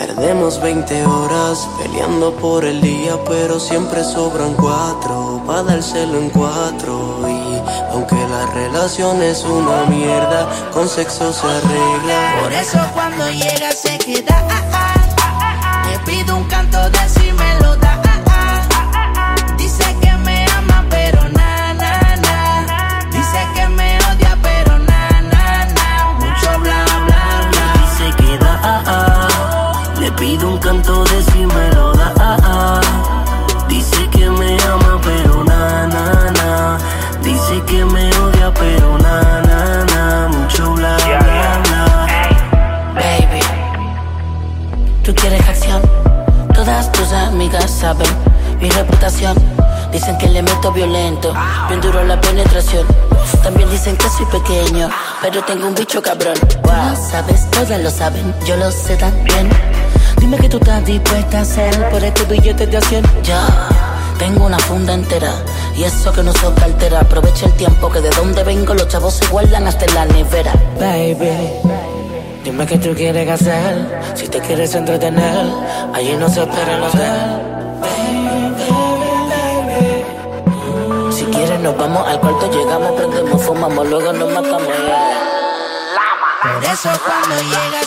Perdemos 20 horas peleando por el día, pero siempre sobran cuatro para dárselo en cuatro. Y aunque la relación es una mierda, con sexo se arregla. Por eso cuando llega se queda. Le pido un canto de si Amigas saben mi reputación. Dicen que le meto violento, bien duro la penetración. También dicen que soy pequeño, pero tengo un bicho cabrón. Lo sabes, todas lo saben, yo lo sé también. Dime que tú estás dispuesta a hacer por este billete de acción. Ya, tengo una funda entera y eso que no soy cartera. Aprovecha el tiempo que de donde vengo los chavos se guardan hasta en la nevera. Baby. Dime qué tú quieres hacer, si te quieres entretener, allí no se espera el hotel. Si quieres nos vamos al cuarto, llegamos, prendemos, fumamos, luego nos matamos. Por eso cuando llega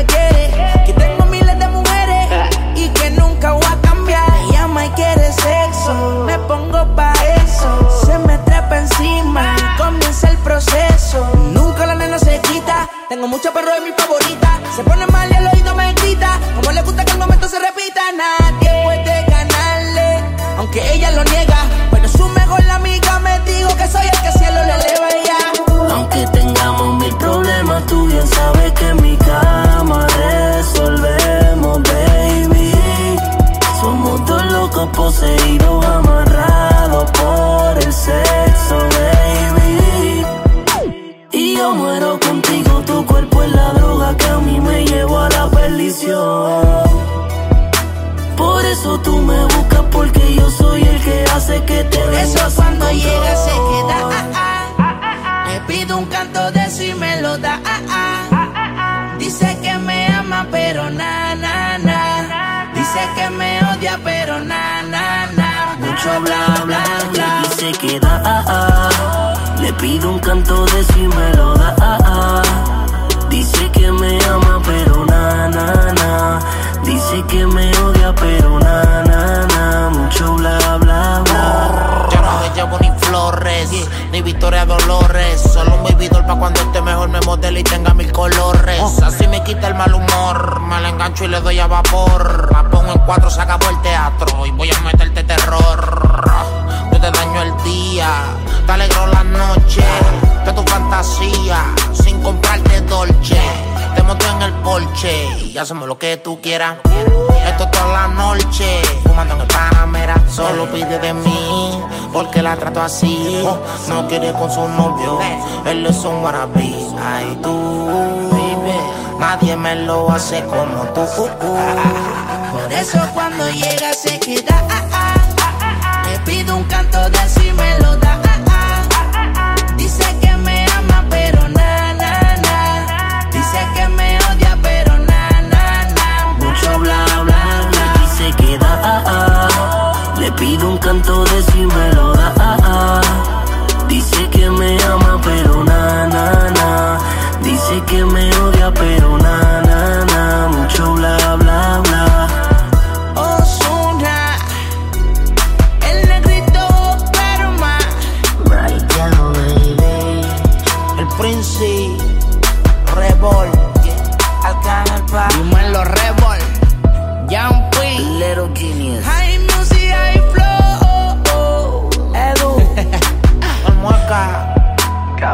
me que tengo miles de mujeres y que nunca voy a cambiar. Me llama y quiere sexo, me pongo pa' eso. Se me trepa encima y comienza el proceso. Nunca la nena se quita, tengo mucho perro de mi favorita. Se pone mal y el oído me grita, como le gusta que el momento se repita. Nadie puede ganarle, aunque ella lo niega. Pero su mejor amiga me dijo que soy el que cielo le eleva ya. Aunque tengamos mil problemas, tú bien sabes que mi Dice que me odia, pero na, na, na. Mucho bla, bla, bla. Dice que da, le pido un canto de si me lo da. Dice que me ama, pero na, na, na. Dice que me odia, pero na, na, na. Mucho bla, bla, bla. Yo no me llevo ni flores, ni Victoria Dolores. Solo pa' cuando esté mejor me modele y tenga mil colores. Así me quita el mal humor, me la engancho y le doy a vapor. La pongo en cuatro, se acabó el teatro y voy a meterte terror. Yo te daño el día, te alegro la noche, de tu fantasía, sin comprarte dolce. En el porche y hacemos lo que tú quieras. Esto toda la noche, fumando en el Panamera. Solo pide de mí, porque la trato así. No quiere con su novio, él es un wannabe. Ay, tú, nadie me lo hace como tú. Por eso cuando llega se queda. ah, pido un canto de si me lo da.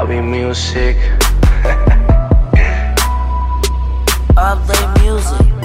Hobby music. Update music.